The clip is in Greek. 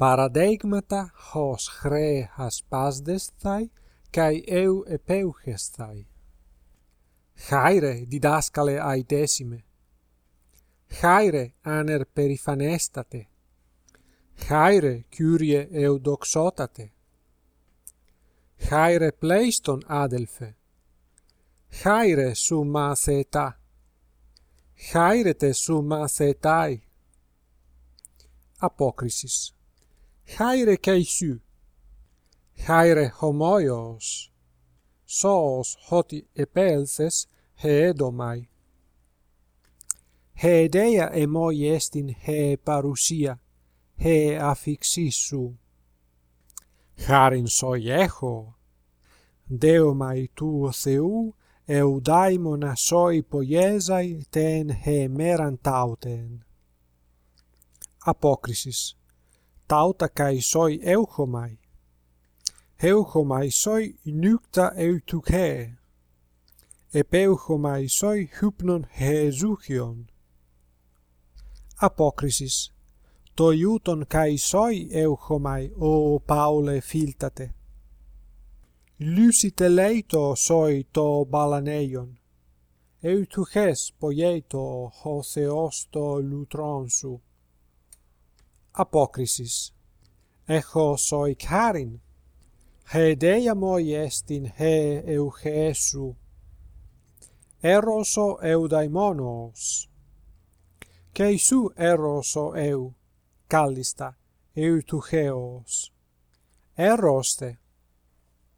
παραδείγματα hos χρέας πάσδεσθαι, καί eu επέουχεσθαι. Χάιρε, διδάσκαλε αητέσιμε. Χάιρε, άνερ περηφανέστατε. Χάιρε, Κύριε εουδοξότατε. Χάιρε πλέιστον, άδελφε. Χάιρε σου μαθετά. Χάιρετε σου μαθετάι. Απόκρισης. Χάιρε καίσου. Χάιρε χωμόιος. Σως χώτι επέλθες χεέντομαι. Χεεδέα εμόι εστιν χε παρουσία, χε αφιξή σου. Χάριν σοι έχω. Δεομαι του Θεού εουδάιμονα σοι πογέζαι τεν χε μέραν τάουτεν. Απόκρισης. Τάουτα καί σοι euchomai. Euchomai σοι νύκτα εutουκέ. Επέουχομαι σοι χύπνον χεζούχιον. Απόκρισης. Το ιούτον καί σοι euchomai, ο Πάουλε φίλτατε. Λύσιτε λέιτο σοι το μπαλανέιον. Εutουχές πογέιτο ο Θεός το λουτρόν σου. apokrisis. Echo soi carin, he deiamoi est in he euchesu, eroso eudaimonos. Ceisu eroso eu, callista, eutucheos. Eroste,